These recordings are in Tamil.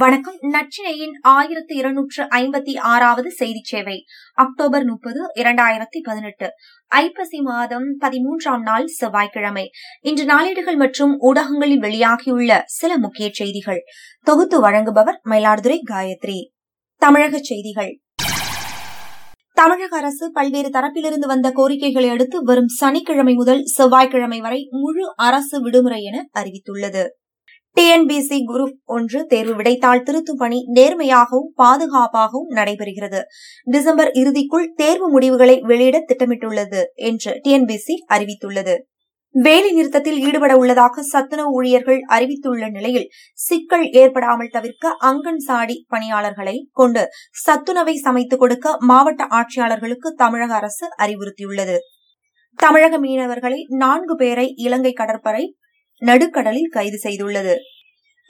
வணக்கம். நச்சினையின் ஆயிரத்தி இருநூற்று ஐம்பத்தி ஆறாவது செய்தி சேவை அக்டோபர் முப்பது இரண்டாயிரத்தி பதினெட்டு. ஐப்பசி மாதம் பதிமூன்றாம் நாள் செவ்வாய்க்கிழமை. இன்று நாளேடுகள் மற்றும் ஊடகங்களில் வெளியாகியுள்ள சில முக்கிய செய்திகள். தொகுத்து வழங்குபவர் மயிலாடுதுறை காயத்ரி. தமிழக செய்திகள். தமிழக அரசு பல்வேறு தரப்பிலிருந்து வந்த கோரிக்கைகளை அடுத்து வரும் சனிக்கிழமை முதல் செவ்வாய்க்கிழமை வரை முழு அரசு விடுமுறை என அறிவித்துள்ளது. டிஎன்பிசி குரூப் ஒன்று தேர்வு விடைத்தாள் திருத்தும் பணி நேர்மையாகவும் பாதுகாப்பாகவும் நடைபெறுகிறது. டிசம்பர் இறுதிக்குள் தேர்வு முடிவுகளை வெளியிட திட்டமிட்டுள்ளது என்று டிஎன்பிசி அறிவித்துள்ளது. வேலை நிறுத்தத்தில் ஈடுபட உள்ளதாக சத்துணவு ஊழியர்கள் அறிவித்துள்ள நிலையில் சிக்கல் ஏற்படாமல் தவிர்க்க அங்கன்சாடி பணியாளர்களை கொண்டு சத்துணவை சமைத்துக் கொடுக்க மாவட்ட ஆட்சியாளர்களுக்கு தமிழக அரசு அறிவுறுத்தியுள்ளது. தமிழக மீனவர்களை நான்கு பேரை இலங்கை கடற்படை நடுக்கடலில் கைது செய்துள்ளது.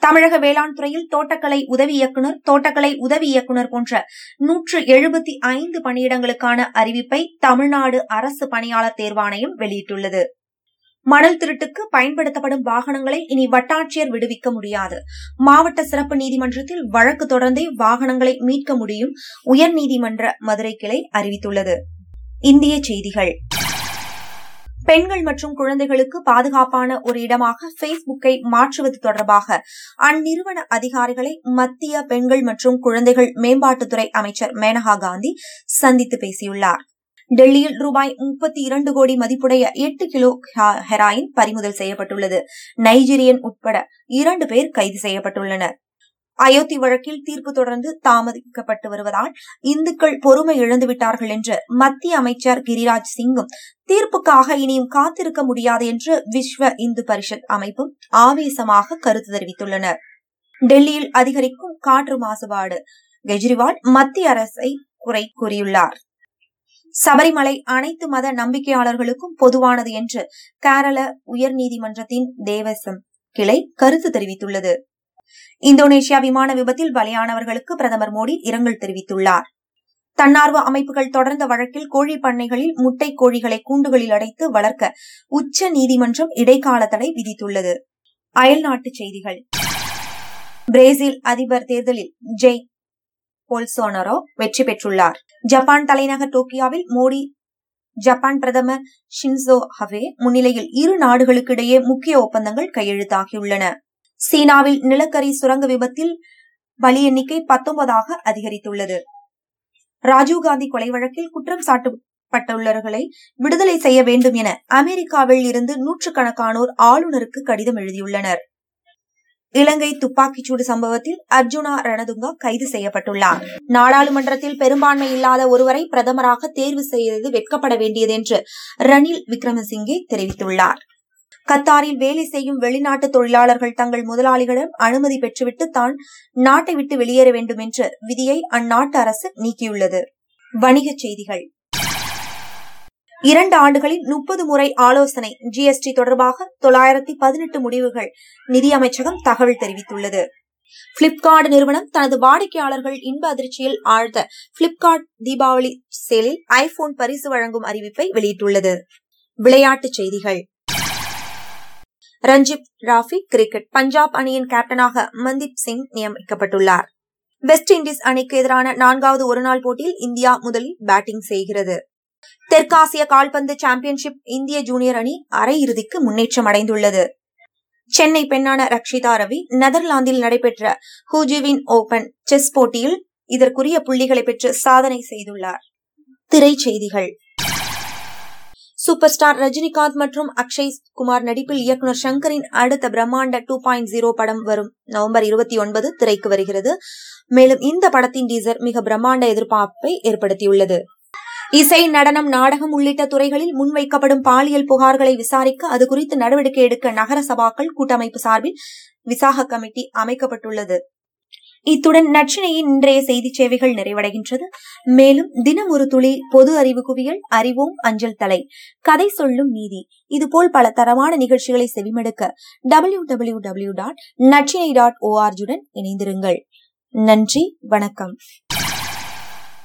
தமிழக வேளாண் துறையில் தோட்டக்கலை உதவி இயக்குநர் தோட்டக்கலை உதவி இயக்குநர் போன்ற நூற்று எழுபத்தி ஐந்து பணியிடங்களுக்கான அறிவிப்பை தமிழ்நாடு அரசு பணியாளர் தேர்வாணையம் வெளியிட்டுள்ளது. மணல் திருட்டுக்கு பயன்படுத்தப்படும் வாகனங்களை இனி வட்டாட்சியர் விடுவிக்க முடியாது. மாவட்ட சிறப்பு நீதிமன்றத்தில் வழக்கு தொடர்ந்தே வாகனங்களை மீட்க முடியும் உயர்நீதிமன்ற மதுரை கிளை அறிவித்துள்ளது. இந்திய செய்திகள். பெண்கள் மற்றும் குழந்தைகளுக்கு பாதுகாப்பான ஒரு இடமாக பேஸ்புக்கை மாற்றுவது தொடர்பாக அந்நிறுவன அதிகாரிகளை மத்திய பெண்கள் மற்றும் குழந்தைகள் மேம்பாட்டுத்துறை அமைச்சர் மேனகா காந்தி சந்தித்து பேசியுள்ளார். டெல்லியில் ரூபாய் முப்பத்தி இரண்டு கோடி மதிப்புடைய எட்டு கிலோ ஹெராயின் பறிமுதல் செய்யப்பட்டுள்ளது. நைஜீரியன் உட்பட இரண்டு பேர் கைது செய்யப்பட்டுள்ளனர். அயோத்தி வழக்கில் தீர்ப்பு தொடர்ந்து தாமதிக்கப்பட்டு வருவதால் இந்துக்கள் பொறுமை இழந்துவிட்டார்கள் என்று மத்திய அமைச்சர் கிரிராஜ் சிங்கும் தீர்ப்புக்காக இனியும் காத்திருக்க முடியாது என்று விஸ்வ இந்து பரிஷத் அமைப்பும் ஆவேசமாக கருத்து தெரிவித்துள்ளனர். டெல்லியில் அதிகரிக்கும் காற்று மாசுபாடு. கெஜ்ரிவால் மத்திய அரசை குறை கூறியுள்ளார். சபரிமலை அனைத்து மத நம்பிக்கையாளர்களுக்கும் பொதுவானது என்று கேரள உயர்நீதிமன்றத்தின் தேவசம் கிளை கருத்து தெரிவித்துள்ளது. இந்தோனேஷியா விமான விபத்தில் பலியானவர்களுக்கு பிரதமர் மோடி இரங்கல் தெரிவித்துள்ளார். தன்னார்வ அமைப்புகள் தொடர்ந்த வழக்கில் கோழி பண்ணைகளில் முட்டை கோழிகளை கூண்டுகளில் அடைத்து வளர்க்க உச்ச நீதிமன்றம் இடைக்கால தடை விதித்துள்ளது. அயல்நாட்டுச் செய்திகள். பிரேசில் அதிபர் தேர்தலில் ஜெய் போல்சோனரோ வெற்றி பெற்றுள்ளார். ஜப்பான் தலைநகர் டோக்கியோவில் மோடி ஜப்பான் பிரதமர் ஷின்சோ ஹவே முன்னிலையில் இரு நாடுகளுக்கு இடையே முக்கிய ஒப்பந்தங்கள் கையெழுத்தாகியுள்ளன. சீனாவில் நிலக்கரி சுரங்க விபத்தில் பலி எண்ணிக்கை பத்தொன்பதாக அதிகரித்துள்ளது. ராஜீவ்காந்தி கொலை வழக்கில் குற்றம் சாட்டப்பட்டுள்ளவர்களை விடுதலை செய்ய வேண்டும் என அமெரிக்காவில் இருந்து நூற்றுக்கணக்கானோர் ஆளுநருக்கு கடிதம் எழுதியுள்ளனர். இலங்கை துப்பாக்கிச்சூடு சம்பவத்தில் அர்ஜுனா ரணதுங்கா கைது செய்யப்பட்டுள்ளார். நாடாளுமன்றத்தில் பெரும்பான்மை இல்லாத ஒருவரை பிரதமராக தேர்வு செய்தது வெட்கப்பட வேண்டியது என்று ரணில் விக்ரமசிங்கே தெரிவித்துள்ளார். கத்தாரில் வேலை செய்யும் வெளிநாட்டு தொழிலாளர்கள் தங்கள் முதலாளிகளிடம் அனுமதி பெற்றுவிட்டு தான் நாட்டை விட்டு வெளியேற வேண்டும் என்ற விதியை அந்நாட்டு அரசு நீக்கியுள்ளது. வணிகச் செய்திகள். இரண்டு ஆண்டுகளில் முப்பது முறை ஆலோசனை ஜிஎஸ்டி தொடர்பாக தொள்ளாயிரத்தி பதினெட்டு முடிவுகள் நிதியமைச்சகம் தகவல் தெரிவித்துள்ளது. பிளிப்கார்ட் நிறுவனம் தனது வாடிக்கையாளர்கள் இன்ப அதிர்ச்சியில் ஆழ்த்த பிளிப்கார்ட் தீபாவளி சேலில் ஐபோன் பரிசு வழங்கும் அறிவிப்பை வெளியிட்டுள்ளது. விளையாட்டுச் செய்திகள். ரஞ்சிப் ராஃபி கிரிக்கெட் பஞ்சாப் அணியின் கேப்டனாக மன்தீப் சிங் நியமிக்கப்பட்டுள்ளார். வெஸ்ட் இண்டீஸ் அணிக்கு எதிரான நான்காவது ஒருநாள் போட்டியில் இந்தியா முதலில் பேட்டிங் செய்கிறது. தெற்காசிய கால்பந்து சாம்பியன்ஷிப் இந்திய ஜூனியர் அணி அரையிறுதிக்கு முன்னேற்றம் அடைந்துள்ளது. சென்னை பெண்ணான ரக்ஷிதா ரவி நெதர்லாந்தில் நடைபெற்ற ஹூஜிவின் ஓபன் செஸ் போட்டியில் இதற்குரிய புள்ளிகளை பெற்று சாதனை செய்துள்ளார். திரைச்செய்திகள் சூப்பர் ஸ்டார் ரஜினிகாந்த் மற்றும் அக்ஷய் குமார் நடிப்பில் இயக்குநர் சங்கரின் அடுத்த பிரம்மாண்ட டூ பாயிண்ட் ஜீரோ படம் வரும். நவம்பர் இருபத்தி ஒன்பது திரைக்கு வருகிறது. மேலும் இந்த படத்தின் டீசர் மிக பிரம்மாண்ட எதிர்பார்ப்பை ஏற்படுத்தியுள்ளது. இசை நடனம் நாடகம் உள்ளிட்ட துறைகளில் முன்வைக்கப்படும் பாலியல் புகார்களை விசாரிக்க அது குறித்து நடவடிக்கை எடுக்க நகர சபாக்கள் கூட்டமைப்பு சார்பில் விசாக கமிட்டி அமைக்கப்பட்டுள்ளது. இத்துடன் நச்சினையின் இன்றைய செய்தி சேவைகள் நிறைவடைகின்றது. மேலும் தினம் ஒரு துளி பொது அறிவு குவியல் அறிவோம் அஞ்சல் தலை கதை சொல்லும் நீதி இதுபோல் பல தரமான நிகழ்ச்சிகளை செவிமடுக்க டபிள்யூ டபிள்யூ டபிள்யூ டாட் நச்சினை டாட் ஓஆர்ஜுடன் இணைந்திருங்கள். நன்றி வணக்கம்.